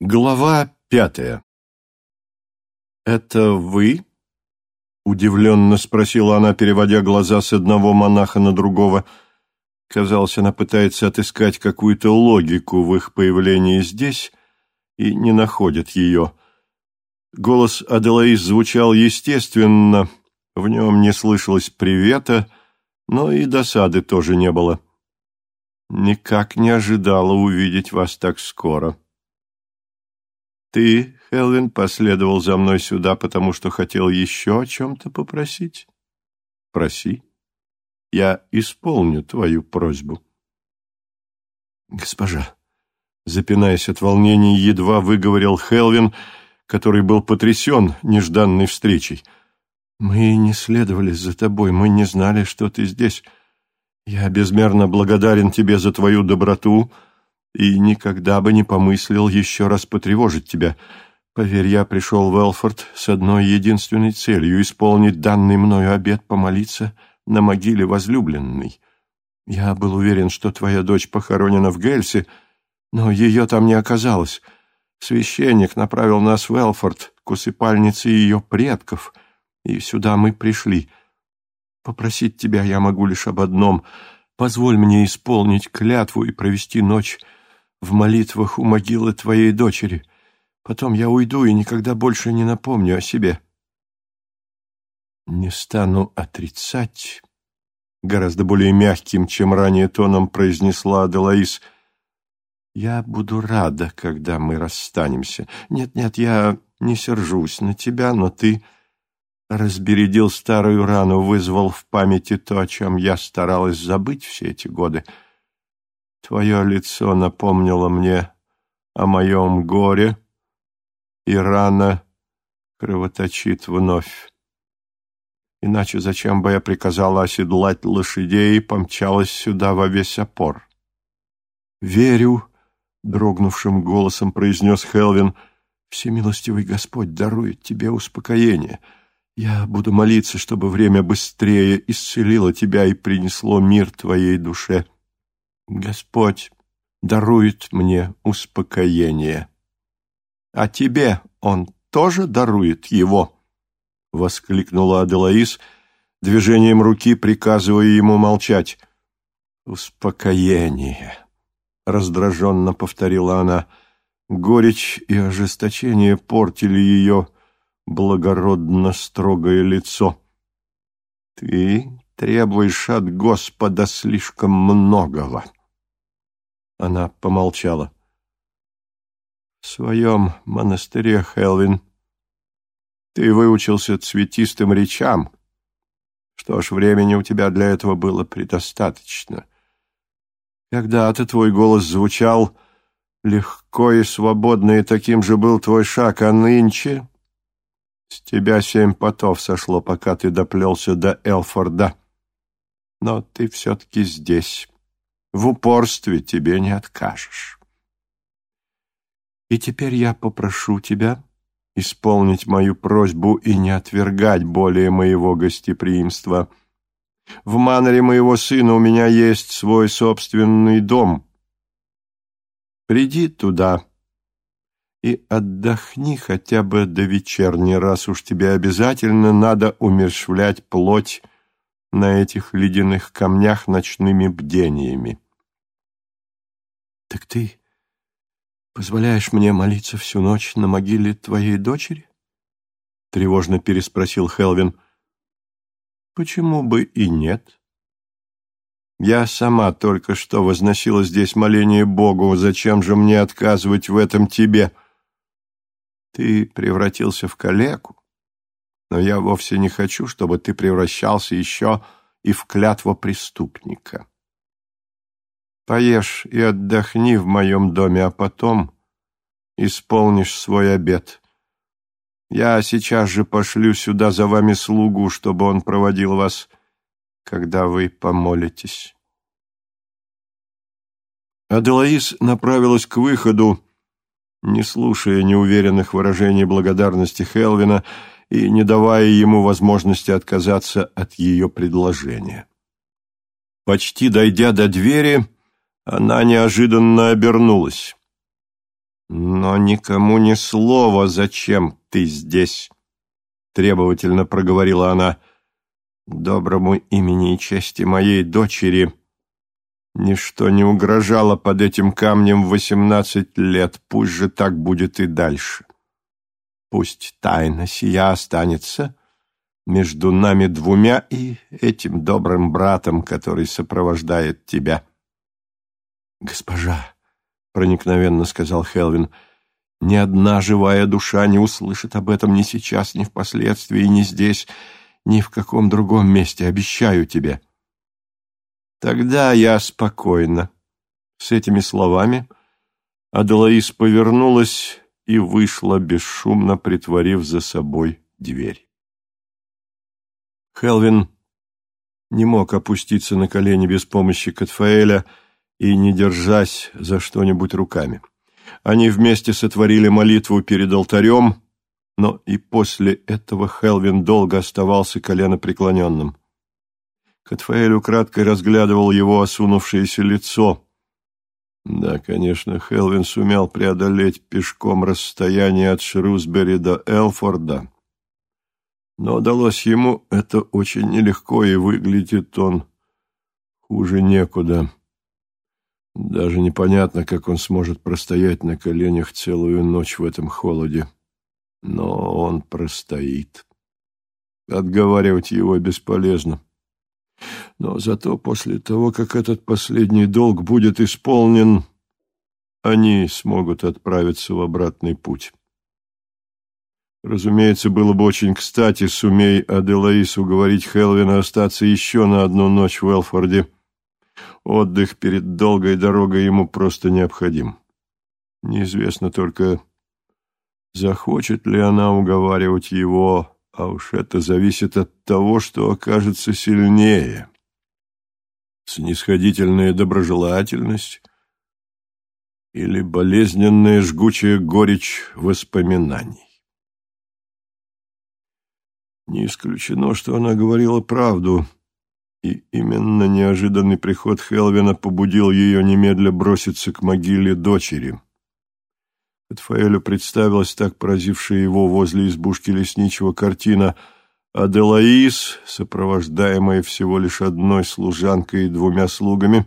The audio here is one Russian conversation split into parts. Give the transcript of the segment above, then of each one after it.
Глава пятая «Это вы?» — удивленно спросила она, переводя глаза с одного монаха на другого. Казалось, она пытается отыскать какую-то логику в их появлении здесь и не находит ее. Голос Аделаис звучал естественно, в нем не слышалось привета, но и досады тоже не было. «Никак не ожидала увидеть вас так скоро». «Ты, Хелвин, последовал за мной сюда, потому что хотел еще о чем-то попросить?» «Проси. Я исполню твою просьбу». «Госпожа», запинаясь от волнения, едва выговорил Хелвин, который был потрясен нежданной встречей. «Мы не следовали за тобой, мы не знали, что ты здесь. Я безмерно благодарен тебе за твою доброту и никогда бы не помыслил еще раз потревожить тебя. Поверь, я пришел в Элфорд с одной единственной целью — исполнить данный мною обет помолиться на могиле возлюбленной. Я был уверен, что твоя дочь похоронена в Гельсе, но ее там не оказалось. Священник направил нас в Элфорд к усыпальнице ее предков, и сюда мы пришли — Попросить тебя я могу лишь об одном. Позволь мне исполнить клятву и провести ночь в молитвах у могилы твоей дочери. Потом я уйду и никогда больше не напомню о себе. Не стану отрицать, гораздо более мягким, чем ранее тоном произнесла Аделаис. Я буду рада, когда мы расстанемся. Нет-нет, я не сержусь на тебя, но ты разбередил старую рану, вызвал в памяти то, о чем я старалась забыть все эти годы. Твое лицо напомнило мне о моем горе, и рана кровоточит вновь. Иначе зачем бы я приказала оседлать лошадей и помчалась сюда во весь опор? «Верю», — дрогнувшим голосом произнес Хелвин, — «всемилостивый Господь дарует тебе успокоение». Я буду молиться, чтобы время быстрее исцелило тебя и принесло мир твоей душе. Господь дарует мне успокоение. А тебе он тоже дарует его? — воскликнула Аделаис, движением руки приказывая ему молчать. «Успокоение», — раздраженно повторила она. Горечь и ожесточение портили ее благородно строгое лицо. «Ты требуешь от Господа слишком многого». Она помолчала. «В своем монастыре, Хелвин, ты выучился цветистым речам. Что ж, времени у тебя для этого было предостаточно. Когда-то твой голос звучал легко и свободно, и таким же был твой шаг, а нынче с тебя семь потов сошло, пока ты доплелся до Элфорда. Но ты все-таки здесь. В упорстве тебе не откажешь. И теперь я попрошу тебя исполнить мою просьбу и не отвергать более моего гостеприимства. В манере моего сына у меня есть свой собственный дом. Приди туда и отдохни хотя бы до вечерней, раз уж тебе обязательно надо умерщвлять плоть на этих ледяных камнях ночными бдениями. — Так ты позволяешь мне молиться всю ночь на могиле твоей дочери? — тревожно переспросил Хелвин. — Почему бы и нет? Я сама только что возносила здесь моление Богу, зачем же мне отказывать в этом тебе? — ты превратился в калеку, но я вовсе не хочу, чтобы ты превращался еще и в клятво преступника. Поешь и отдохни в моем доме, а потом исполнишь свой обет. Я сейчас же пошлю сюда за вами слугу, чтобы он проводил вас, когда вы помолитесь. Аделаис направилась к выходу, не слушая неуверенных выражений благодарности Хелвина и не давая ему возможности отказаться от ее предложения. Почти дойдя до двери, она неожиданно обернулась. Но никому ни слова, зачем ты здесь, требовательно проговорила она. Доброму имени и чести моей дочери ничто не угрожало под этим камнем восемнадцать лет, пусть же так будет и дальше. Пусть тайна сия останется между нами двумя и этим добрым братом, который сопровождает тебя. «Госпожа», — проникновенно сказал Хелвин, — «ни одна живая душа не услышит об этом ни сейчас, ни впоследствии, ни здесь, ни в каком другом месте, обещаю тебе». «Тогда я спокойна». С этими словами Аделаис повернулась и вышла, бесшумно притворив за собой дверь. Хелвин не мог опуститься на колени без помощи Катфаэля и не держась за что-нибудь руками. Они вместе сотворили молитву перед алтарем, но и после этого Хелвин долго оставался коленопреклоненным. Катфаэль украдкой разглядывал его осунувшееся лицо. Да, конечно, Хелвин сумел преодолеть пешком расстояние от Шрусбери до Элфорда, но далось ему это очень нелегко, и выглядит он хуже некуда. Даже непонятно, как он сможет простоять на коленях целую ночь в этом холоде. Но он простоит. Отговаривать его бесполезно. Но зато после того, как этот последний долг будет исполнен, они смогут отправиться в обратный путь. Разумеется, было бы очень кстати, сумей Аделаис уговорить Хелвина остаться еще на одну ночь в Элфорде. Отдых перед долгой дорогой ему просто необходим. Неизвестно только, захочет ли она уговаривать его, а уж это зависит от того, что окажется сильнее. Снисходительная доброжелательность или болезненная жгучая горечь воспоминаний. Не исключено, что она говорила правду, и именно неожиданный приход Хелвина побудил ее немедля броситься к могиле дочери. Катфаэлю представилась так поразившая его возле избушки лесничего картина Аделаис, сопровождаемая всего лишь одной служанкой и двумя слугами,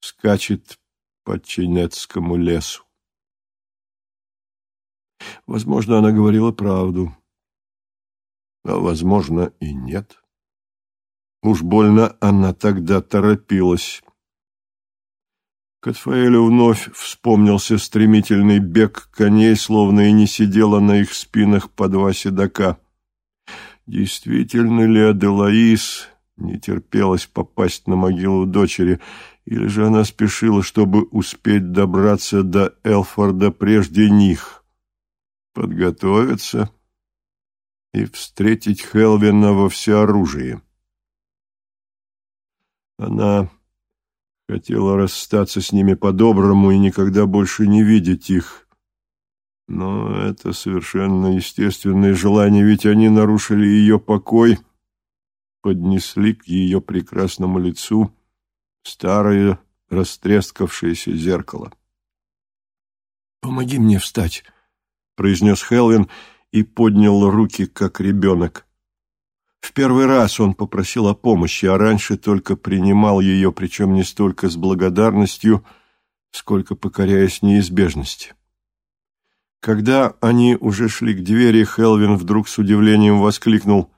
скачет по Ченецкому лесу. Возможно, она говорила правду а, возможно, и нет. Уж больно она тогда торопилась. Катфаэлю вновь вспомнился стремительный бег коней, словно и не сидела на их спинах по два седока. Действительно ли Аделаис не терпелась попасть на могилу дочери, или же она спешила, чтобы успеть добраться до Элфорда прежде них? Подготовиться и встретить Хелвина во всеоружии. Она хотела расстаться с ними по-доброму и никогда больше не видеть их. Но это совершенно естественное желание, ведь они нарушили ее покой, поднесли к ее прекрасному лицу старое растрескавшееся зеркало. «Помоги мне встать», — произнес Хелвин, — и поднял руки, как ребенок. В первый раз он попросил о помощи, а раньше только принимал ее, причем не столько с благодарностью, сколько покоряясь неизбежности. Когда они уже шли к двери, Хелвин вдруг с удивлением воскликнул.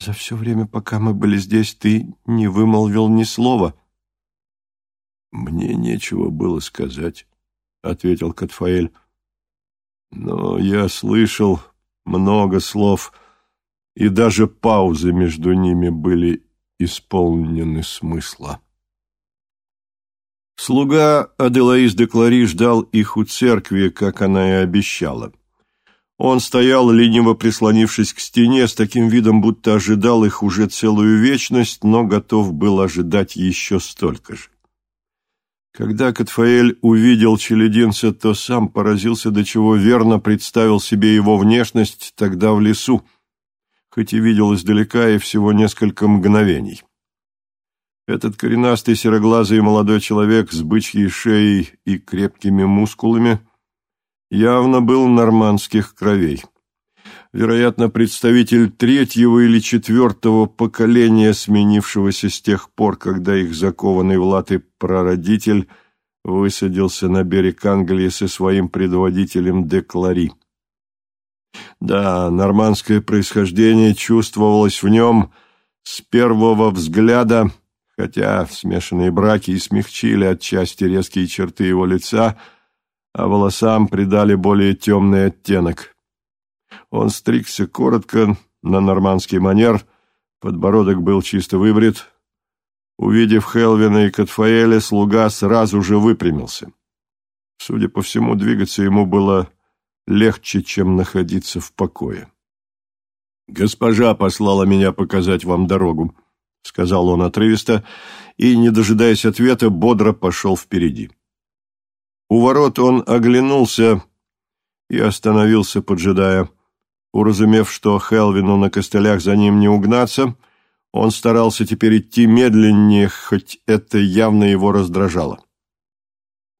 «За все время, пока мы были здесь, ты не вымолвил ни слова». «Мне нечего было сказать», — ответил Катфаэль. Но я слышал много слов, и даже паузы между ними были исполнены смысла. Слуга Аделаис де Клари ждал их у церкви, как она и обещала. Он стоял, лениво прислонившись к стене, с таким видом, будто ожидал их уже целую вечность, но готов был ожидать еще столько же. Когда Катфаэль увидел челединца, то сам поразился, до чего верно представил себе его внешность тогда в лесу, хоть и видел издалека и всего несколько мгновений. Этот коренастый сероглазый молодой человек с бычьей шеей и крепкими мускулами явно был нормандских кровей. Вероятно, представитель третьего или четвертого поколения, сменившегося с тех пор, когда их закованный в латы прародитель высадился на берег Англии со своим предводителем Деклари. Да, нормандское происхождение чувствовалось в нем с первого взгляда, хотя смешанные браки и смягчили отчасти резкие черты его лица, а волосам придали более темный оттенок. Он стригся коротко, на нормандский манер, подбородок был чисто выбрит. Увидев Хелвина и Катфаэля, слуга сразу же выпрямился. Судя по всему, двигаться ему было легче, чем находиться в покое. «Госпожа послала меня показать вам дорогу», — сказал он отрывисто, и, не дожидаясь ответа, бодро пошел впереди. У ворот он оглянулся и остановился, поджидая. Уразумев, что Хелвину на костылях за ним не угнаться, он старался теперь идти медленнее, хоть это явно его раздражало.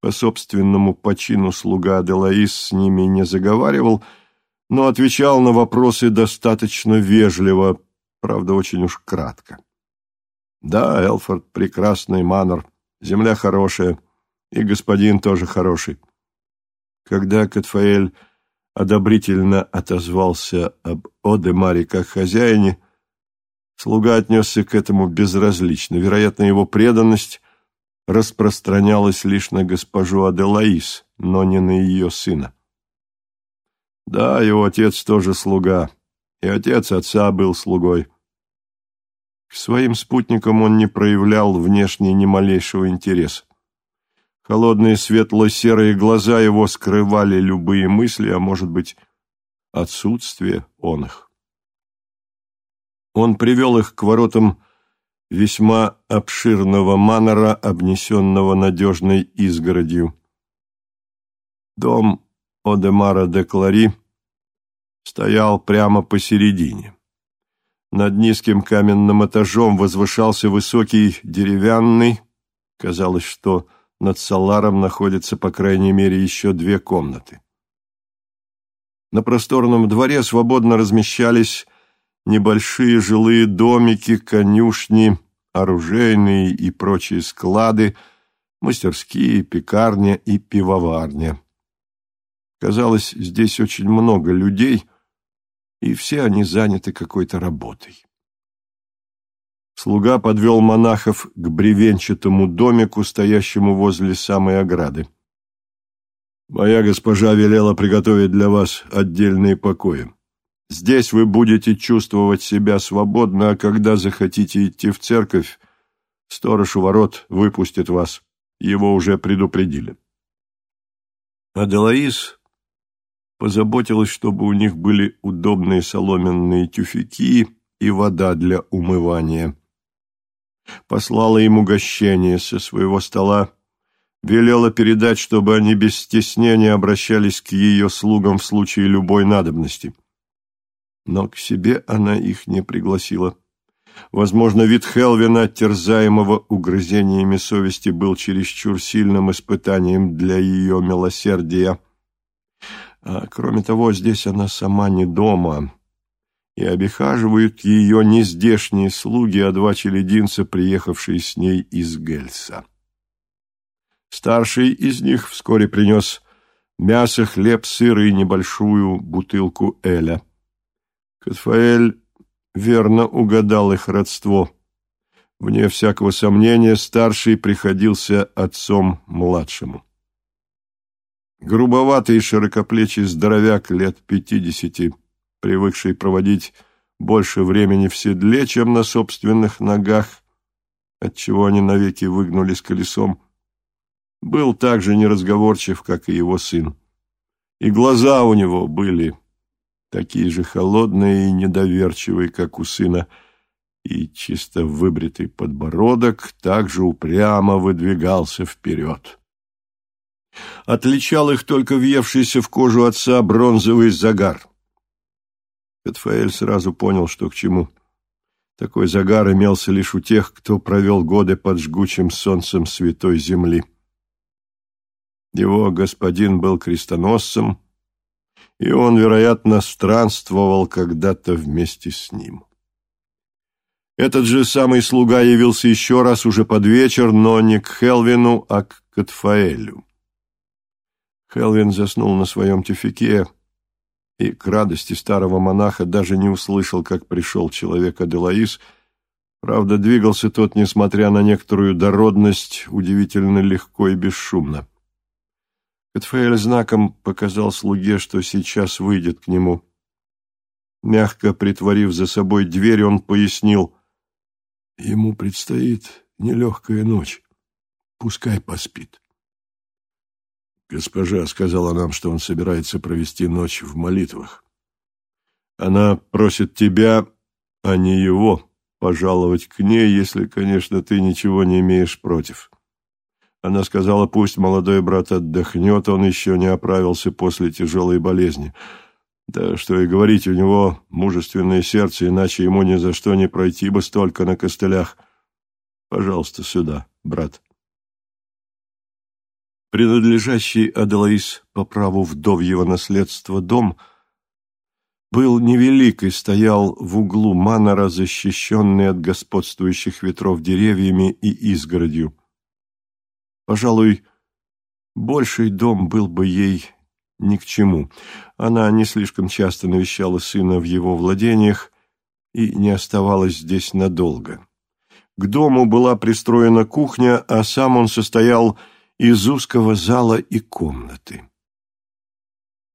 По собственному почину слуга Делаис с ними не заговаривал, но отвечал на вопросы достаточно вежливо, правда, очень уж кратко. Да, Элфорд — прекрасный манор, земля хорошая, и господин тоже хороший. Когда Катфаэль одобрительно отозвался об Одемаре как хозяине, слуга отнесся к этому безразлично. Вероятно, его преданность распространялась лишь на госпожу Аделаис, но не на ее сына. Да, его отец тоже слуга, и отец отца был слугой. К своим спутникам он не проявлял внешне ни малейшего интереса. Холодные светло-серые глаза его скрывали любые мысли, а, может быть, отсутствие он их. Он привел их к воротам весьма обширного манора, обнесенного надежной изгородью. Дом Одемара де Клари стоял прямо посередине. Над низким каменным этажом возвышался высокий деревянный. Казалось, что над Саларом находится, по крайней мере, еще две комнаты. На просторном дворе свободно размещались небольшие жилые домики, конюшни, оружейные и прочие склады, мастерские, пекарня и пивоварня. Казалось, здесь очень много людей, и все они заняты какой-то работой. Слуга подвел монахов к бревенчатому домику, стоящему возле самой ограды. «Моя госпожа велела приготовить для вас отдельные покои. Здесь вы будете чувствовать себя свободно, а когда захотите идти в церковь, сторож у ворот выпустит вас. Его уже предупредили». Аделаис позаботилась, чтобы у них были удобные соломенные тюфяки и вода для умывания. Послала им угощение со своего стола, велела передать, чтобы они без стеснения обращались к ее слугам в случае любой надобности. Но к себе она их не пригласила. Возможно, вид Хелвина, терзаемого угрызениями совести, был чересчур сильным испытанием для ее милосердия. А кроме того, здесь она сама не дома, и обихаживают ее не здешние слуги, а два челединца, приехавшие с ней из Гельса. Старший из них вскоре принес мясо, хлеб, сыр и небольшую бутылку эля. Катфаэль верно угадал их родство. Вне всякого сомнения, старший приходился отцом младшему. Грубоватый и широкоплечий здоровяк лет пятидесяти, привыкший проводить больше времени в седле, чем на собственных ногах, отчего они навеки выгнулись колесом, был так же неразговорчив, как и его сын. И глаза у него были такие же холодные и недоверчивые, как у сына, и чисто выбритый подбородок также упрямо выдвигался вперед. Отличал их только въевшийся в кожу отца бронзовый загар. Петфаэль сразу понял, что к чему. Такой загар имелся лишь у тех, кто провел годы под жгучим солнцем святой земли. Его господин был крестоносцем, и он, вероятно, странствовал когда-то вместе с ним. Этот же самый слуга явился еще раз уже под вечер, но не к Хелвину, а к Катфаэлю. Хелвин заснул на своем тюфике, и к радости старого монаха даже не услышал, как пришел человек Аделаис. Правда, двигался тот, несмотря на некоторую дородность, удивительно легко и бесшумно. Катфаэль знаком показал слуге, что сейчас выйдет к нему. Мягко притворив за собой дверь, он пояснил, «Ему предстоит нелегкая ночь. Пускай поспит». Госпожа сказала нам, что он собирается провести ночь в молитвах. Она просит тебя, а не его, пожаловать к ней, если, конечно, ты ничего не имеешь против. Она сказала, пусть молодой брат отдохнет, он еще не оправился после тяжелой болезни. Да что и говорить, у него мужественное сердце, иначе ему ни за что не пройти бы столько на костылях. Пожалуйста, сюда, брат принадлежащий Аделаис по праву вдовьего наследства дом, был невелик и стоял в углу манора, защищенный от господствующих ветров деревьями и изгородью. Пожалуй, больший дом был бы ей ни к чему. Она не слишком часто навещала сына в его владениях и не оставалась здесь надолго. К дому была пристроена кухня, а сам он состоял из узкого зала и комнаты.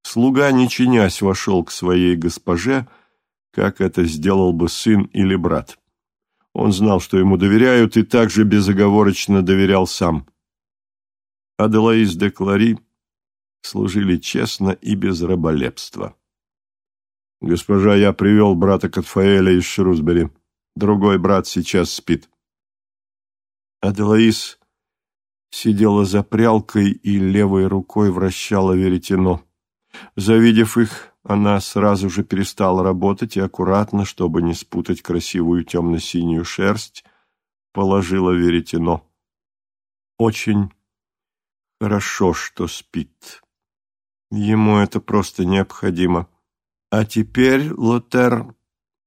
Слуга, не чинясь, вошел к своей госпоже, как это сделал бы сын или брат. Он знал, что ему доверяют, и также безоговорочно доверял сам. Аделаис де Клари служили честно и без раболепства. «Госпожа, я привел брата Катфаэля из Шрусбери. Другой брат сейчас спит». Аделаис сидела за прялкой и левой рукой вращала веретено. Завидев их, она сразу же перестала работать и аккуратно, чтобы не спутать красивую темно-синюю шерсть, положила веретено. Очень хорошо, что спит. Ему это просто необходимо. А теперь, Лотер,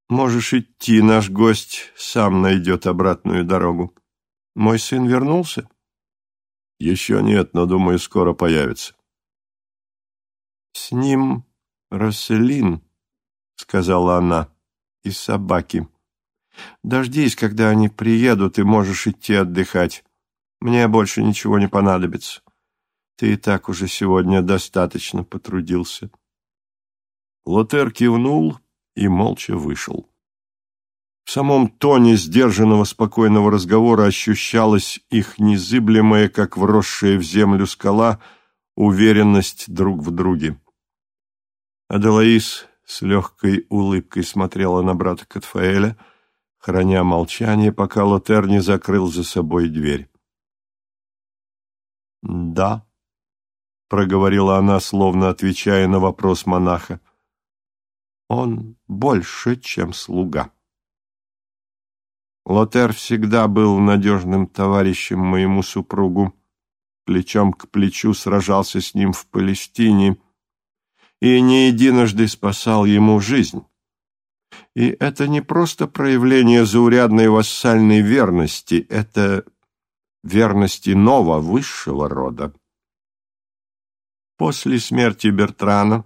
можешь идти, наш гость сам найдет обратную дорогу. Мой сын вернулся? Еще нет, но, думаю, скоро появится. С ним Расселин, сказала она, и собаки. Дождись, когда они приедут, и можешь идти отдыхать. Мне больше ничего не понадобится. Ты и так уже сегодня достаточно потрудился. Лотер кивнул и молча вышел. В самом тоне сдержанного спокойного разговора ощущалась их незыблемая, как вросшая в землю скала, уверенность друг в друге. Аделаис с легкой улыбкой смотрела на брата Катфаэля, храня молчание, пока Лотер не закрыл за собой дверь. «Да», — проговорила она, словно отвечая на вопрос монаха, — «он больше, чем слуга». Лотер всегда был надежным товарищем моему супругу, плечом к плечу сражался с ним в Палестине и не единожды спасал ему жизнь. И это не просто проявление заурядной вассальной верности, это верности нового, высшего рода. После смерти Бертрана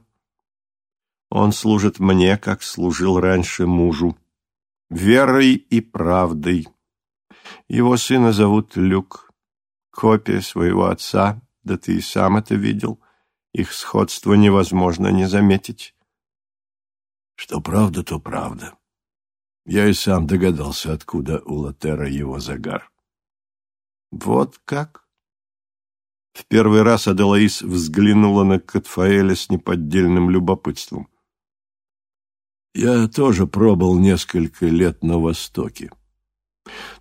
он служит мне, как служил раньше мужу верой и правдой. Его сына зовут Люк, копия своего отца, да ты и сам это видел. Их сходство невозможно не заметить. Что правда, то правда. Я и сам догадался, откуда у Латера его загар. Вот как? В первый раз Аделаис взглянула на Катфаэля с неподдельным любопытством. Я тоже пробыл несколько лет на Востоке.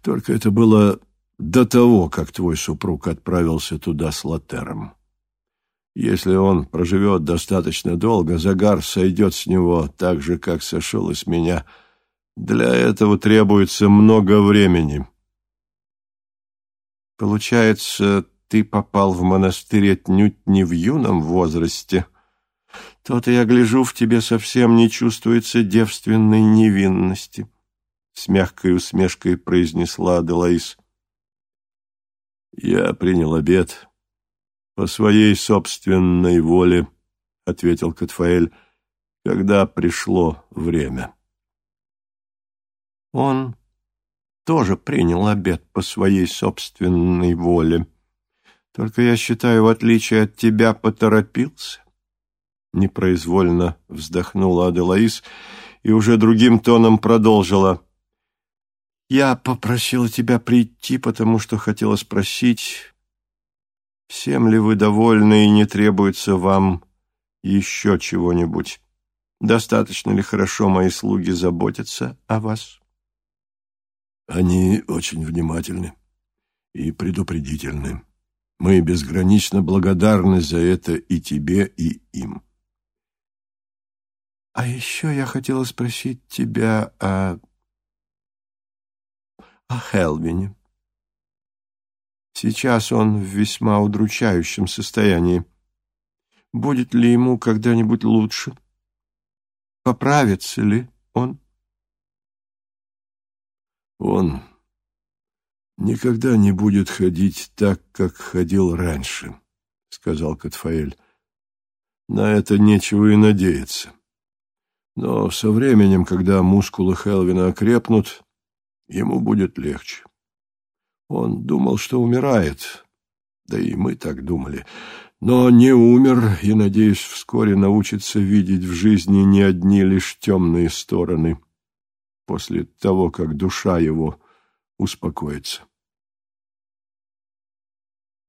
Только это было до того, как твой супруг отправился туда с Латером. Если он проживет достаточно долго, загар сойдет с него так же, как сошел из меня, Для этого требуется много времени. Получается, ты попал в монастырь отнюдь не в юном возрасте. То-то я гляжу, в тебе совсем не чувствуется девственной невинности, — с мягкой усмешкой произнесла Аделаис. Я принял обед по своей собственной воле, — ответил Катфаэль, — когда пришло время. Он тоже принял обед по своей собственной воле. Только я считаю, в отличие от тебя, поторопился. Непроизвольно вздохнула Аделаис и уже другим тоном продолжила. Я попросила тебя прийти, потому что хотела спросить, всем ли вы довольны и не требуется вам еще чего-нибудь? Достаточно ли хорошо мои слуги заботятся о вас? Они очень внимательны и предупредительны. Мы безгранично благодарны за это и тебе, и им. А еще я хотела спросить тебя о... о Хелвине. Сейчас он в весьма удручающем состоянии. Будет ли ему когда-нибудь лучше? Поправится ли он? Он никогда не будет ходить так, как ходил раньше, — сказал Катфаэль. На это нечего и надеяться. Но со временем, когда мускулы Хелвина окрепнут, ему будет легче. Он думал, что умирает, да и мы так думали, но не умер и, надеюсь, вскоре научится видеть в жизни не одни лишь темные стороны — после того, как душа его успокоится.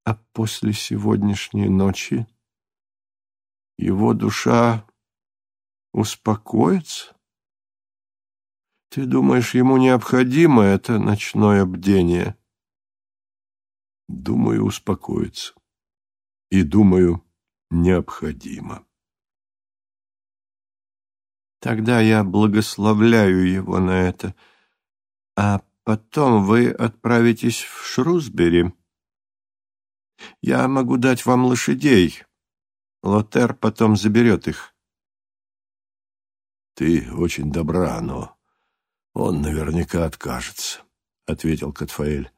А после сегодняшней ночи его душа успокоится? Ты думаешь, ему необходимо это ночное бдение? Думаю, успокоится. И думаю, необходимо. Тогда я благословляю его на это. А потом вы отправитесь в Шрусбери. Я могу дать вам лошадей. Лотер потом заберет их. Ты очень добра, но он наверняка откажется, — ответил Катфаэль.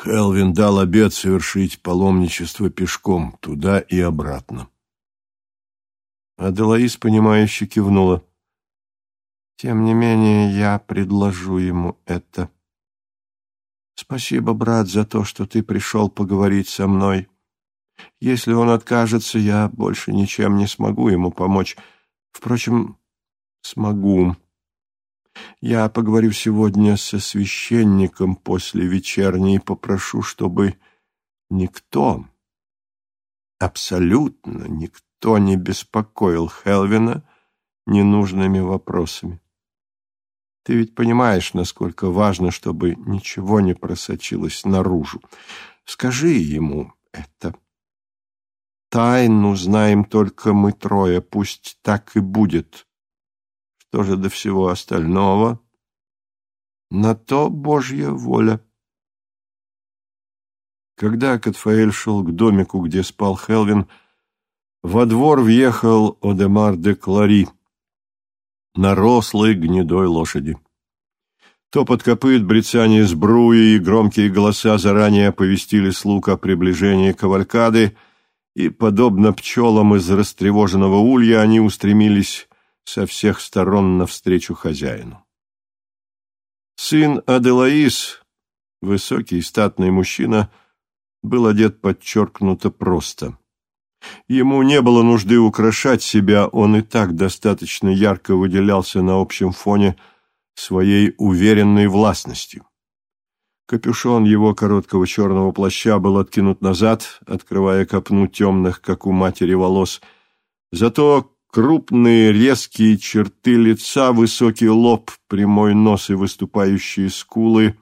Хелвин дал обет совершить паломничество пешком туда и обратно. Аделаис, понимающе кивнула. «Тем не менее, я предложу ему это. Спасибо, брат, за то, что ты пришел поговорить со мной. Если он откажется, я больше ничем не смогу ему помочь. Впрочем, смогу. Я поговорю сегодня со священником после вечерней и попрошу, чтобы никто, абсолютно никто, не беспокоил Хелвина ненужными вопросами. Ты ведь понимаешь, насколько важно, чтобы ничего не просочилось наружу. Скажи ему это. Тайну знаем только мы трое, пусть так и будет. Что же до всего остального? На то Божья воля. Когда Катфаэль шел к домику, где спал Хелвин, во двор въехал Одемар де Клари на рослой гнедой лошади. Топот копыт, брецание сбруи и громкие голоса заранее оповестили слуг о приближении кавалькады, и, подобно пчелам из растревоженного улья, они устремились со всех сторон навстречу хозяину. Сын Аделаис, высокий статный мужчина, был одет подчеркнуто просто — Ему не было нужды украшать себя, он и так достаточно ярко выделялся на общем фоне своей уверенной властностью. Капюшон его короткого черного плаща был откинут назад, открывая копну темных, как у матери, волос. Зато крупные резкие черты лица, высокий лоб, прямой нос и выступающие скулы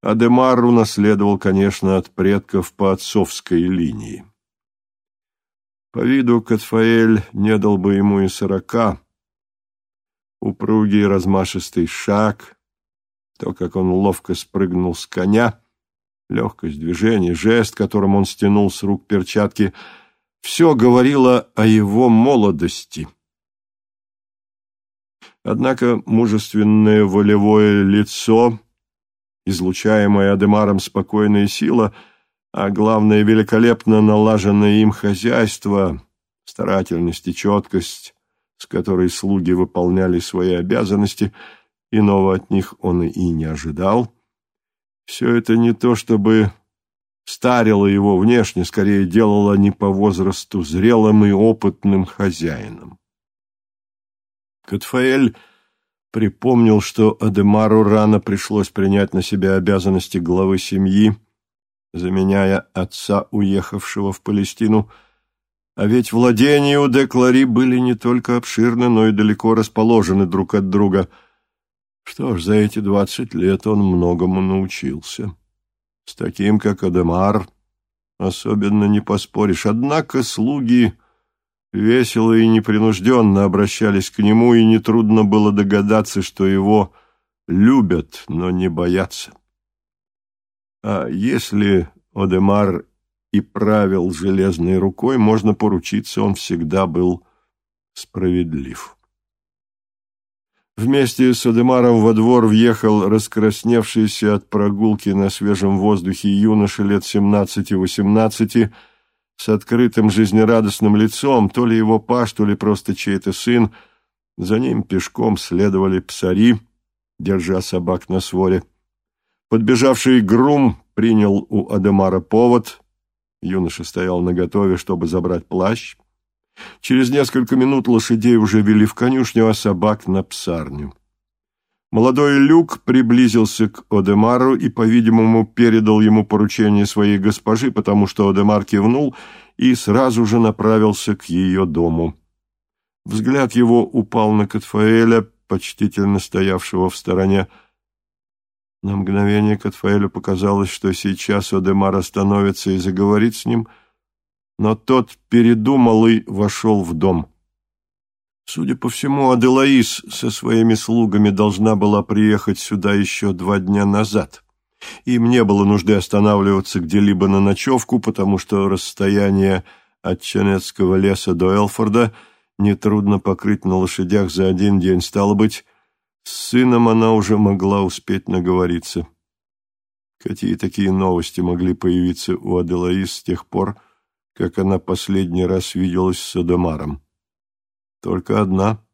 Адемар унаследовал, конечно, от предков по отцовской линии. По виду Катфаэль не дал бы ему и сорока, упругий размашистый шаг, то, как он ловко спрыгнул с коня, легкость движения, жест, которым он стянул с рук перчатки, все говорило о его молодости. Однако мужественное волевое лицо, излучаемое Адемаром спокойная сила, а главное, великолепно налаженное им хозяйство, старательность и четкость, с которой слуги выполняли свои обязанности, иного от них он и не ожидал. Все это не то, чтобы старило его внешне, скорее делало не по возрасту зрелым и опытным хозяином. Катфаэль припомнил, что Адемару рано пришлось принять на себя обязанности главы семьи, заменяя отца, уехавшего в Палестину, а ведь владения у Деклари были не только обширны, но и далеко расположены друг от друга. Что ж, за эти двадцать лет он многому научился. С таким, как Адемар, особенно не поспоришь. Однако слуги весело и непринужденно обращались к нему, и нетрудно было догадаться, что его любят, но не боятся. А если Одемар и правил железной рукой, можно поручиться, он всегда был справедлив. Вместе с Адемаром во двор въехал раскрасневшийся от прогулки на свежем воздухе юноша лет семнадцати-восемнадцати с открытым жизнерадостным лицом, то ли его паш, то ли просто чей-то сын. За ним пешком следовали псари, держа собак на своре. Подбежавший грум принял у Адемара повод. Юноша стоял наготове, чтобы забрать плащ. Через несколько минут лошадей уже вели в конюшню, а собак на псарню. Молодой Люк приблизился к Одемару и, по-видимому, передал ему поручение своей госпожи, потому что Одемар кивнул и сразу же направился к ее дому. Взгляд его упал на Катфаэля, почтительно стоявшего в стороне. На мгновение Катфаэлю показалось, что сейчас Одемар остановится и заговорит с ним — но тот передумал и вошел в дом. Судя по всему, Аделаис со своими слугами должна была приехать сюда еще два дня назад. Им не было нужды останавливаться где-либо на ночевку, потому что расстояние от Ченецкого леса до Элфорда нетрудно покрыть на лошадях за один день. Стало быть, с сыном она уже могла успеть наговориться. Какие такие новости могли появиться у Аделаис с тех пор, как она последний раз виделась с Адемаром. Только одна.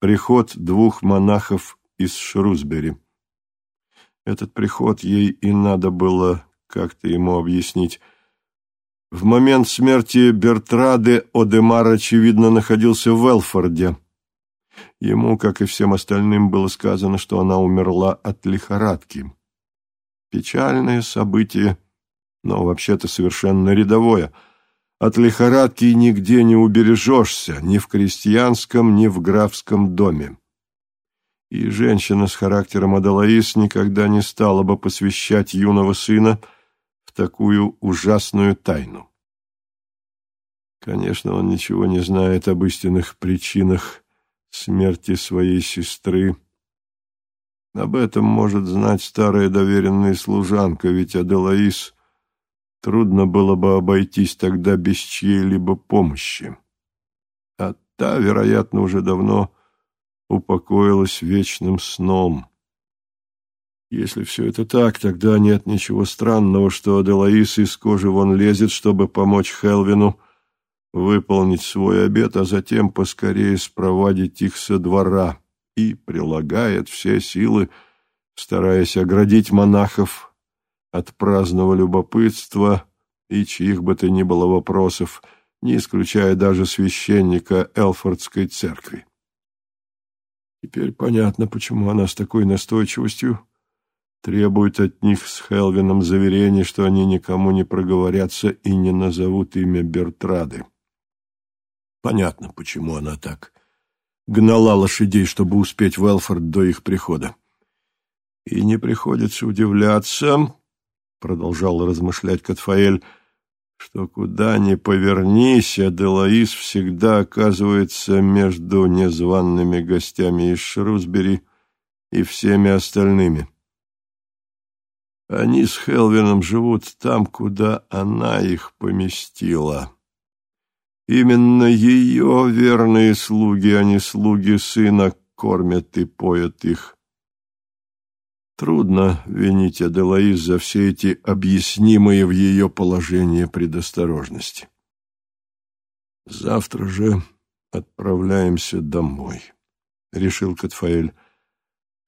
Приход двух монахов из Шрусбери. Этот приход ей и надо было как-то ему объяснить. В момент смерти Бертрады Одемар, очевидно, находился в Элфорде. Ему, как и всем остальным, было сказано, что она умерла от лихорадки. Печальное событие но вообще-то совершенно рядовое. От лихорадки нигде не убережешься, ни в крестьянском, ни в графском доме. И женщина с характером Адалаис никогда не стала бы посвящать юного сына в такую ужасную тайну. Конечно, он ничего не знает об истинных причинах смерти своей сестры. Об этом может знать старая доверенная служанка, ведь Аделаис Трудно было бы обойтись тогда без чьей-либо помощи. А та, вероятно, уже давно упокоилась вечным сном. Если все это так, тогда нет ничего странного, что Аделаис из кожи вон лезет, чтобы помочь Хелвину выполнить свой обет, а затем поскорее спровадить их со двора и прилагает все силы, стараясь оградить монахов от праздного любопытства и чьих бы то ни было вопросов, не исключая даже священника Элфордской церкви. Теперь понятно, почему она с такой настойчивостью требует от них с Хелвином заверений, что они никому не проговорятся и не назовут имя Бертрады. Понятно, почему она так гнала лошадей, чтобы успеть в Элфорд до их прихода. И не приходится удивляться, — продолжал размышлять Катфаэль, — что куда ни повернись, Аделаис всегда оказывается между незваными гостями из Шрусбери и всеми остальными. Они с Хелвином живут там, куда она их поместила. Именно ее верные слуги, а не слуги сына, кормят и поят их. Трудно винить Аделаис за все эти объяснимые в ее положении предосторожности. «Завтра же отправляемся домой», — решил Катфаэль.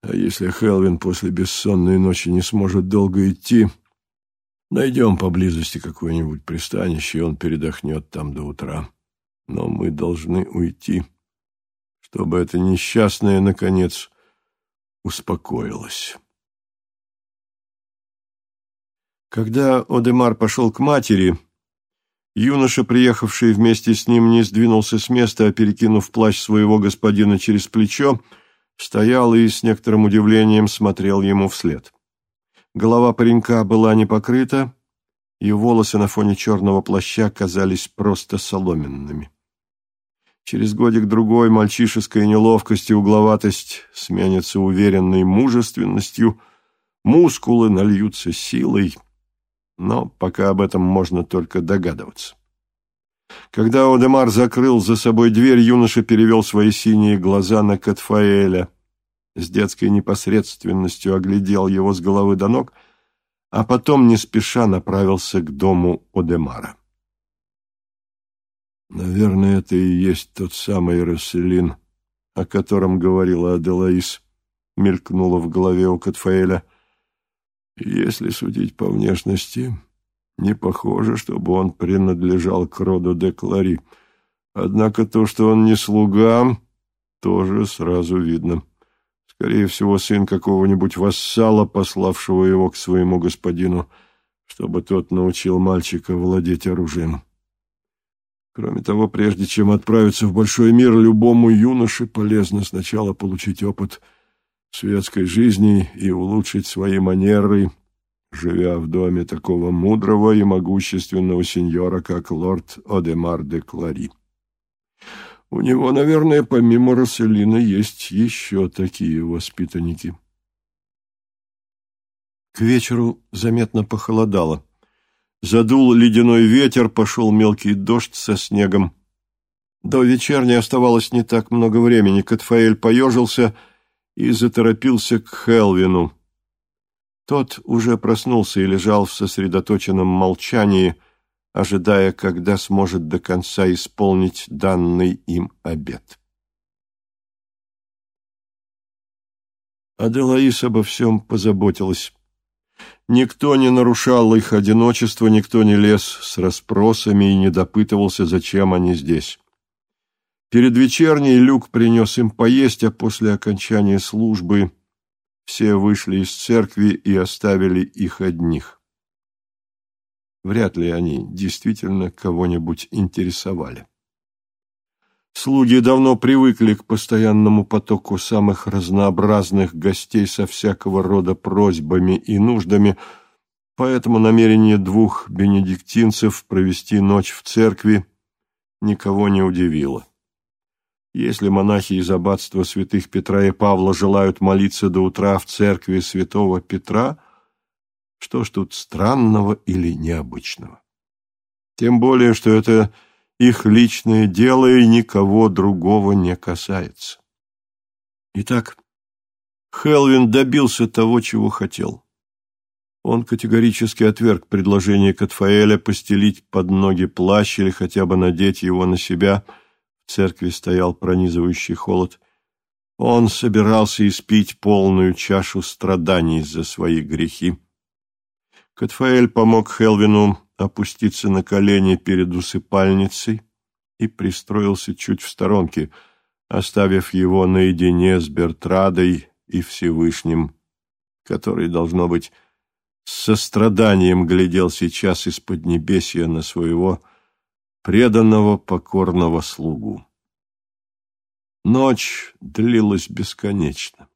«А если Хелвин после бессонной ночи не сможет долго идти, найдем поблизости какое-нибудь пристанище, и он передохнет там до утра. Но мы должны уйти, чтобы это несчастное, наконец, успокоилось». Когда Одемар пошел к матери, юноша, приехавший вместе с ним, не сдвинулся с места, а, перекинув плащ своего господина через плечо, стоял и с некоторым удивлением смотрел ему вслед. Голова паренька была не покрыта, и волосы на фоне черного плаща казались просто соломенными. Через годик-другой мальчишеская неловкость и угловатость сменятся уверенной мужественностью, мускулы нальются силой — но пока об этом можно только догадываться. Когда Одемар закрыл за собой дверь, юноша перевел свои синие глаза на Катфаэля, с детской непосредственностью оглядел его с головы до ног, а потом не спеша направился к дому Одемара. «Наверное, это и есть тот самый Расселин, о котором говорила Аделаис», — мелькнуло в голове у Катфаэля. Если судить по внешности, не похоже, чтобы он принадлежал к роду Деклари. Однако то, что он не слуга, тоже сразу видно. Скорее всего, сын какого-нибудь вассала, пославшего его к своему господину, чтобы тот научил мальчика владеть оружием. Кроме того, прежде чем отправиться в большой мир, любому юноше полезно сначала получить опыт – светской жизни и улучшить свои манеры, живя в доме такого мудрого и могущественного сеньора, как лорд Одемар де Клари. У него, наверное, помимо Расселина, есть еще такие воспитанники. К вечеру заметно похолодало. Задул ледяной ветер, пошел мелкий дождь со снегом. До вечерней оставалось не так много времени. Катфаэль поежился — и заторопился к Хелвину. Тот уже проснулся и лежал в сосредоточенном молчании, ожидая, когда сможет до конца исполнить данный им обет. Аделаис обо всем позаботилась. Никто не нарушал их одиночество, никто не лез с расспросами и не допытывался, зачем они здесь. Перед вечерней Люк принес им поесть, а после окончания службы все вышли из церкви и оставили их одних. Вряд ли они действительно кого-нибудь интересовали. Слуги давно привыкли к постоянному потоку самых разнообразных гостей со всякого рода просьбами и нуждами, поэтому намерение двух бенедиктинцев провести ночь в церкви никого не удивило. Если монахи из аббатства святых Петра и Павла желают молиться до утра в церкви святого Петра, что ж тут странного или необычного? Тем более, что это их личное дело и никого другого не касается. Итак, Хелвин добился того, чего хотел. Он категорически отверг предложение Катфаэля постелить под ноги плащ или хотя бы надеть его на себя – в церкви стоял пронизывающий холод. Он собирался испить полную чашу страданий за свои грехи. Катфаэль помог Хелвину опуститься на колени перед усыпальницей и пристроился чуть в сторонке, оставив его наедине с Бертрадой и Всевышним, который, должно быть, с состраданием глядел сейчас из-под небесия на своего преданного покорного слугу. Ночь длилась бесконечно.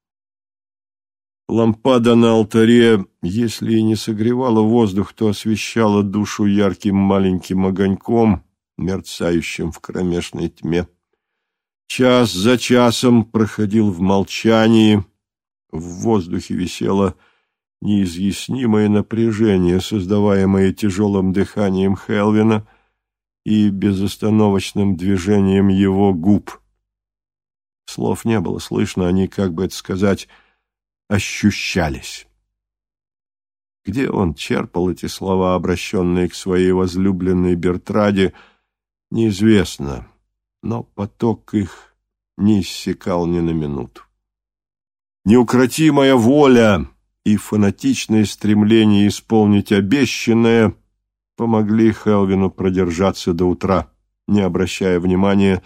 Лампада на алтаре, если и не согревала воздух, то освещала душу ярким маленьким огоньком, мерцающим в кромешной тьме. Час за часом проходил в молчании, в воздухе висело неизъяснимое напряжение, создаваемое тяжелым дыханием Хелвина и безостановочным движением его губ. Слов не было слышно, они, как бы это сказать, ощущались. Где он черпал эти слова, обращенные к своей возлюбленной Бертраде, неизвестно, но поток их не иссякал ни на минуту. Неукротимая воля и фанатичное стремление исполнить обещанное помогли Хелвину продержаться до утра, не обращая внимания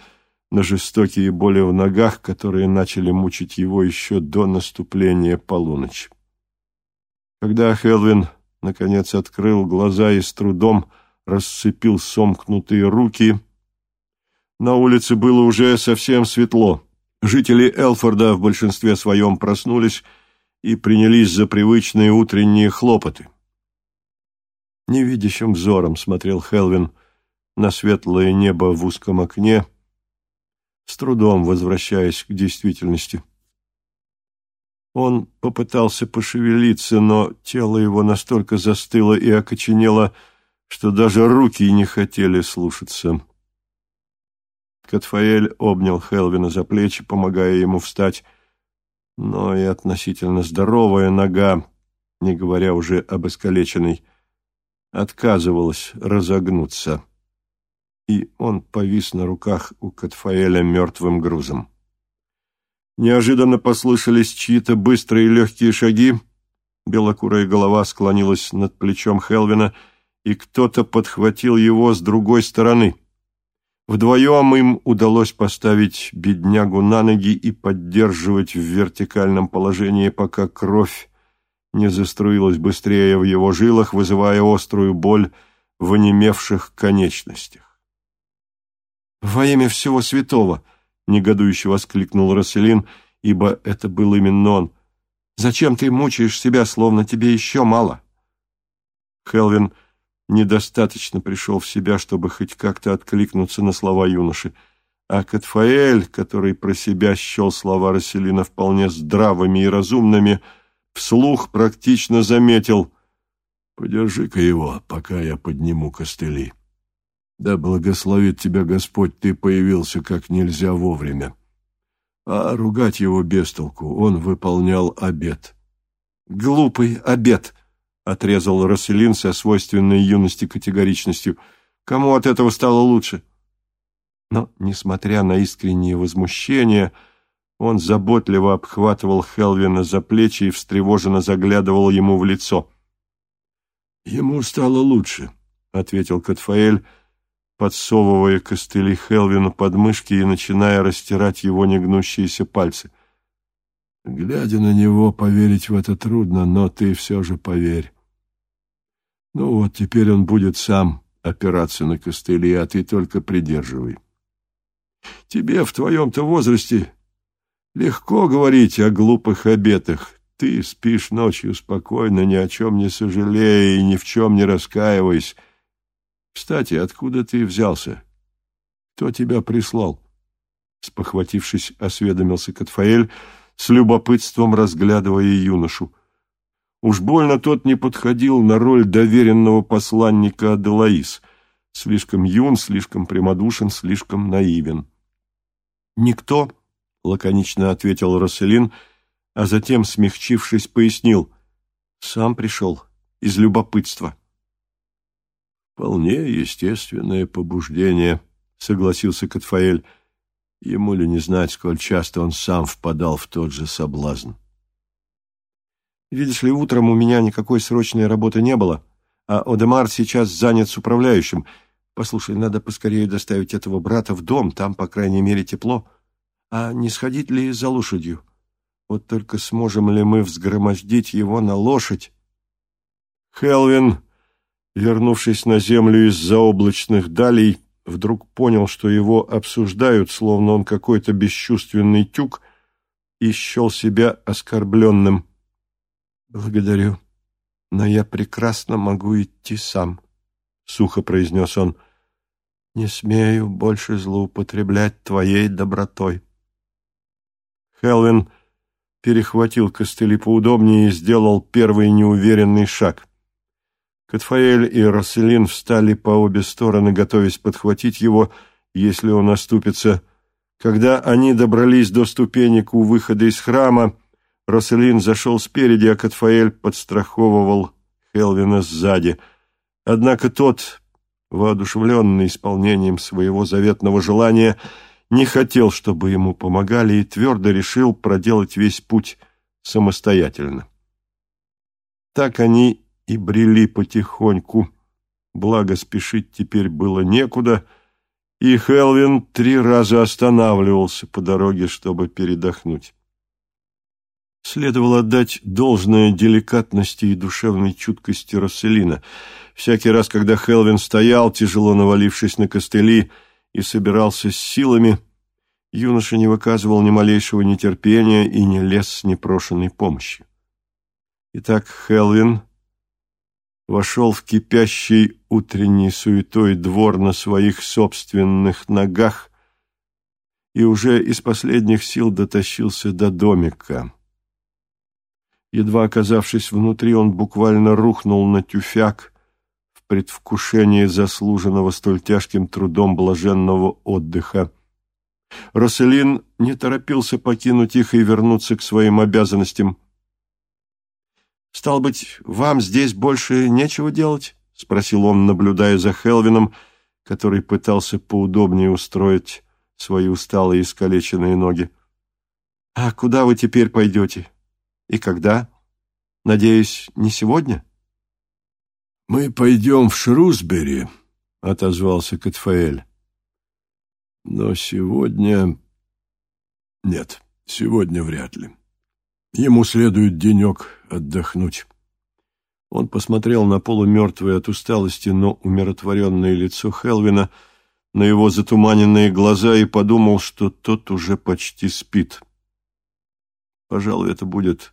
жестокие боли в ногах, которые начали мучить его еще до наступления полуночи. Когда Хелвин, наконец, открыл глаза и с трудом расцепил сомкнутые руки, на улице было уже совсем светло. Жители Элфорда в большинстве своем проснулись и принялись за привычные утренние хлопоты. Невидящим взором смотрел Хелвин на светлое небо в узком окне, с трудом возвращаясь к действительности. Он попытался пошевелиться, но тело его настолько застыло и окоченело, что даже руки не хотели слушаться. Катфаэль обнял Хелвина за плечи, помогая ему встать, но и относительно здоровая нога, не говоря уже об искалеченной, отказывалась разогнуться, и он повис на руках у Катфаэля мертвым грузом. Неожиданно послышались чьи-то быстрые и легкие шаги, белокурая голова склонилась над плечом Хелвина, и кто-то подхватил его с другой стороны — Вдвоем им удалось поставить беднягу на ноги и поддерживать в вертикальном положении, пока кровь не заструилась быстрее в его жилах, вызывая острую боль в онемевших конечностях. «Во имя всего святого!» — негодующе воскликнул Расселин, ибо это был именно он. «Зачем ты мучаешь себя, словно тебе еще мало?» Хелвин недостаточно пришел в себя, чтобы хоть как-то откликнуться на слова юноши. А Катфаэль, который про себя счел слова Расселина вполне здравыми и разумными, вслух практично заметил «Подержи-ка его, пока я подниму костыли. Да благословит тебя Господь, ты появился как нельзя вовремя. А ругать его без толку, он выполнял обет». «Глупый обет!» — отрезал Расселин со свойственной юности категоричностью. «Кому от этого стало лучше?» Но, несмотря на искреннее возмущение, он заботливо обхватывал Хелвина за плечи и встревоженно заглядывал ему в лицо. «Ему стало лучше», — ответил Катфаэль, подсовывая костыли Хелвину под мышки и начиная растирать его негнущиеся пальцы. Глядя на него, поверить в это трудно, но ты все же поверь. Ну вот, теперь он будет сам опираться на костыли, а ты только придерживай. Тебе в твоем-то возрасте легко говорить о глупых обетах. Ты спишь ночью спокойно, ни о чем не сожалея и ни в чем не раскаиваясь. Кстати, откуда ты взялся? Кто тебя прислал? Спохватившись, осведомился Катфаэль, с любопытством разглядывая юношу. Уж больно тот не подходил на роль доверенного посланника Аделаис. Слишком юн, слишком прямодушен, слишком наивен. «Никто», — лаконично ответил Расселин, а затем, смягчившись, пояснил. «Сам пришел, из любопытства». «Вполне естественное побуждение», — согласился Катфаэль. Ему ли не знать, сколь часто он сам впадал в тот же соблазн. «Видишь ли, утром у меня никакой срочной работы не было, а Одемар сейчас занят с управляющим. Послушай, надо поскорее доставить этого брата в дом, там, по крайней мере, тепло. А не сходить ли за лошадью? Вот только сможем ли мы взгромоздить его на лошадь?» Хелвин, вернувшись на землю из заоблачных далей, вдруг понял, что его обсуждают, словно он какой-то бесчувственный тюк, и счел себя оскорбленным. Благодарю, но я прекрасно могу идти сам, — сухо произнес он. Не смею больше злоупотреблять твоей добротой. Хелвин перехватил костыли поудобнее и сделал первый неуверенный шаг. Катфаэль и Расселин встали по обе стороны, готовясь подхватить его, если он оступится. Когда они добрались до ступенек у выхода из храма, Расселин зашел спереди, а Катфаэль подстраховывал Хелвина сзади. Однако тот, воодушевленный исполнением своего заветного желания, не хотел, чтобы ему помогали, и твердо решил проделать весь путь самостоятельно. Так они и брели потихоньку, благо спешить теперь было некуда, и Хелвин три раза останавливался по дороге, чтобы передохнуть. Следовало отдать должное деликатности и душевной чуткости Расселина. Всякий раз, когда Хелвин стоял, тяжело навалившись на костыли, и собирался с силами, юноша не выказывал ни малейшего нетерпения и не лез с непрошенной помощью. Итак, Хелвин вошел в кипящий утренней суетой двор на своих собственных ногах и уже из последних сил дотащился до домика. Едва оказавшись внутри, он буквально рухнул на тюфяк в предвкушении заслуженного столь тяжким трудом блаженного отдыха. Роселин не торопился покинуть их и вернуться к своим обязанностям. «Стал быть, вам здесь больше нечего делать?» — спросил он, наблюдая за Хелвином, который пытался поудобнее устроить свои усталые искалеченные ноги. «А куда вы теперь пойдете?» И когда? Надеюсь, не сегодня? Мы пойдем в Шрусбери, отозвался Катфаэль. Но сегодня... Нет, сегодня вряд ли. Ему следует денек отдохнуть. Он посмотрел на полумертвое от усталости, но умиротворенное лицо Хелвина, на его затуманенные глаза и подумал, что тот уже почти спит. Пожалуй, это будет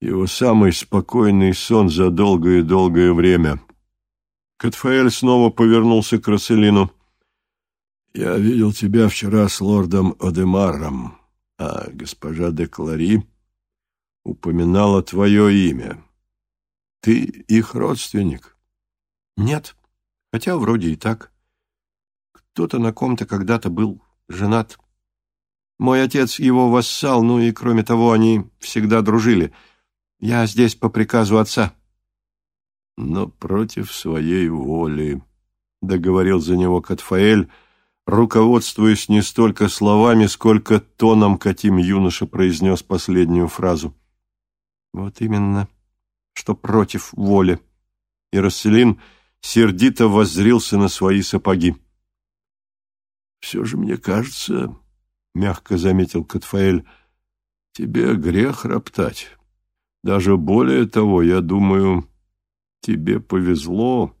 его самый спокойный сон за долгое-долгое время. Катфаэль снова повернулся к Расселину. «Я видел тебя вчера с лордом Одемаром, а госпожа де Клари упоминала твое имя. Ты их родственник?» «Нет, хотя вроде и так. Кто-то на ком-то когда-то был женат. Мой отец его вассал, ну и, кроме того, они всегда дружили». Я здесь по приказу отца. Но против своей воли, — договорил за него Катфаэль, руководствуясь не столько словами, сколько тоном, каким юноша произнес последнюю фразу. Вот именно, что против воли. И Расселин сердито воззрился на свои сапоги. «Все же мне кажется, — мягко заметил Катфаэль, — тебе грех роптать». Даже более того, я думаю, тебе повезло,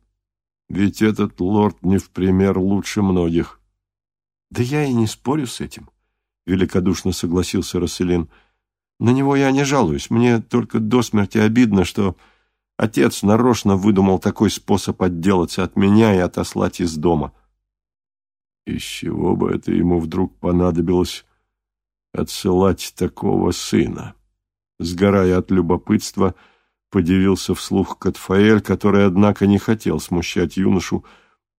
ведь этот лорд не в пример лучше многих. — Да я и не спорю с этим, — великодушно согласился Расселин. — На него я не жалуюсь, мне только до смерти обидно, что отец нарочно выдумал такой способ отделаться от меня и отослать из дома. Из чего бы это ему вдруг понадобилось отсылать такого сына? Сгорая от любопытства, подивился вслух Катфаэль, который, однако, не хотел смущать юношу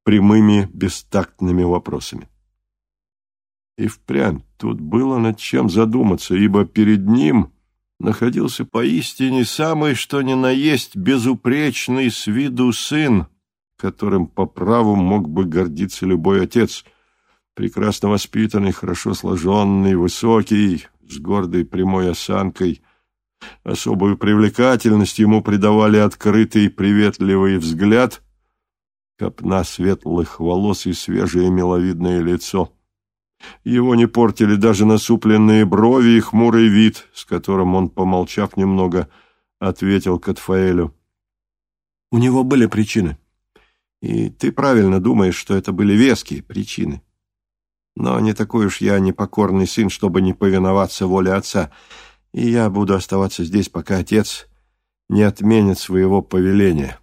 прямыми, бестактными вопросами. И впрямь тут было над чем задуматься, ибо перед ним находился поистине самый что ни на есть безупречный с виду сын, которым по праву мог бы гордиться любой отец, прекрасно воспитанный, хорошо сложенный, высокий, с гордой прямой осанкой, Особую привлекательность ему придавали открытый приветливый взгляд, копна светлых волос и свежее миловидное лицо. Его не портили даже насупленные брови и хмурый вид, с которым он, помолчав немного, ответил Катфаэлю. «У него были причины, и ты правильно думаешь, что это были веские причины. Но не такой уж я непокорный сын, чтобы не повиноваться воле отца» и я буду оставаться здесь, пока отец не отменит своего повеления,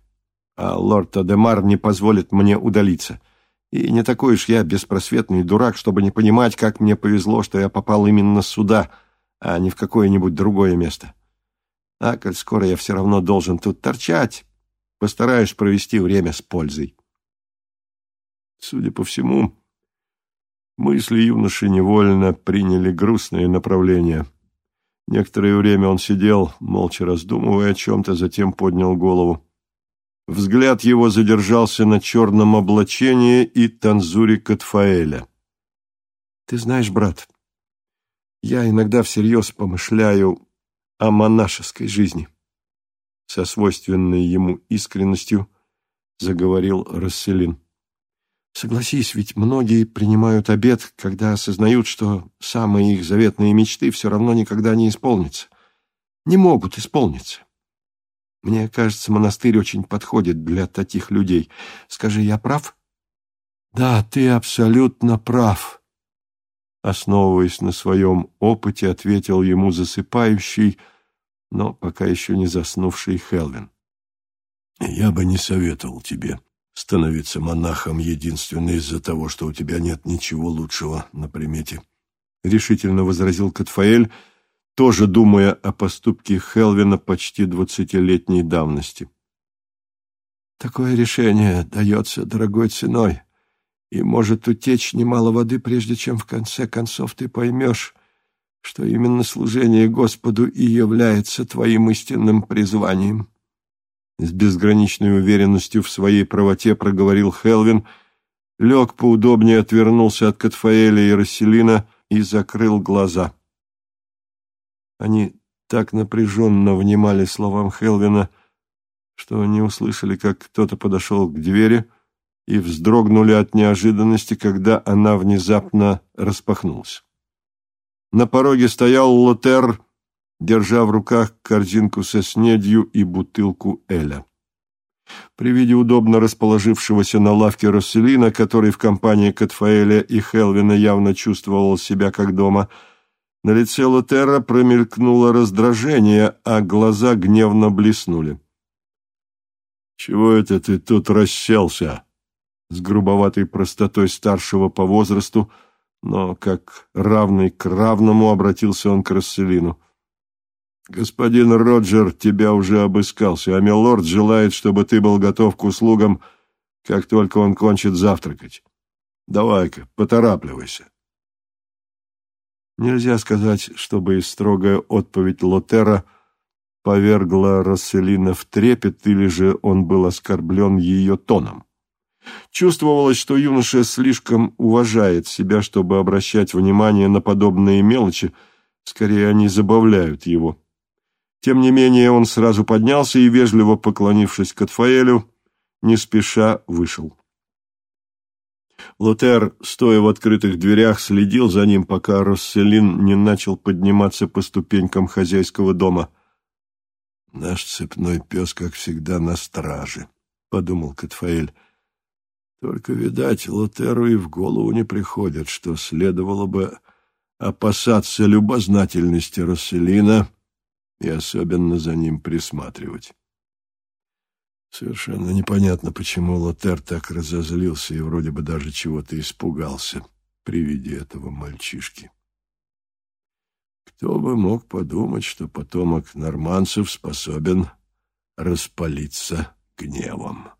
а лорд Адемар не позволит мне удалиться. И не такой уж я беспросветный дурак, чтобы не понимать, как мне повезло, что я попал именно сюда, а не в какое-нибудь другое место. А коль скоро я все равно должен тут торчать, постараюсь провести время с пользой. Судя по всему, мысли юноши невольно приняли грустное направление. Некоторое время он сидел, молча раздумывая о чем-то, затем поднял голову. Взгляд его задержался на черном облачении и танзуре Катфаэля. «Ты знаешь, брат, я иногда всерьез помышляю о монашеской жизни». Со свойственной ему искренностью заговорил Расселин. Согласись, ведь многие принимают обет, когда осознают, что самые их заветные мечты все равно никогда не исполнятся. Не могут исполниться. Мне кажется, монастырь очень подходит для таких людей. Скажи, я прав? Да, ты абсолютно прав. Основываясь на своем опыте, ответил ему засыпающий, но пока еще не заснувший Хелвин. Я бы не советовал тебе становиться монахом единственно из-за того, что у тебя нет ничего лучшего на примете. Решительно возразил Катфаэль, тоже думая о поступке Хелвина почти двадцатилетней давности. Такое решение дается дорогой ценой, и может утечь немало воды, прежде чем в конце концов ты поймешь, что именно служение Господу и является твоим истинным призванием. С безграничной уверенностью в своей правоте проговорил Хелвин, лег поудобнее, отвернулся от Катфаэля и Расселина и закрыл глаза. Они так напряженно внимали словам Хелвина, что не услышали, как кто-то подошел к двери и вздрогнули от неожиданности, когда она внезапно распахнулась. На пороге стоял Лотер, держа в руках корзинку со снедью и бутылку Эля. При виде удобно расположившегося на лавке Расселина, который в компании Катфаэля и Хелвина явно чувствовал себя как дома, на лице Лотера промелькнуло раздражение, а глаза гневно блеснули. «Чего это ты тут расселся?» С грубоватой простотой старшего по возрасту, но как равный к равному обратился он к Расселину. «Господин Роджер тебя уже обыскался, а милорд желает, чтобы ты был готов к услугам, как только он кончит завтракать. Давай-ка, поторапливайся». Нельзя сказать, чтобы и строгая отповедь Лотера повергла Расселина в трепет, или же он был оскорблен ее тоном. Чувствовалось, что юноша слишком уважает себя, чтобы обращать внимание на подобные мелочи, скорее они забавляют его. Тем не менее он сразу поднялся и, вежливо поклонившись Катфаэлю, не спеша вышел. Лотер, стоя в открытых дверях, следил за ним, пока Росселин не начал подниматься по ступенькам хозяйского дома. «Наш цепной пес, как всегда, на страже», — подумал Катфаэль. «Только, видать, Лотеру и в голову не приходит, что следовало бы опасаться любознательности Росселина и особенно за ним присматривать. Совершенно непонятно, почему Лотер так разозлился и вроде бы даже чего-то испугался при виде этого мальчишки. Кто бы мог подумать, что потомок норманцев способен распалиться гневом.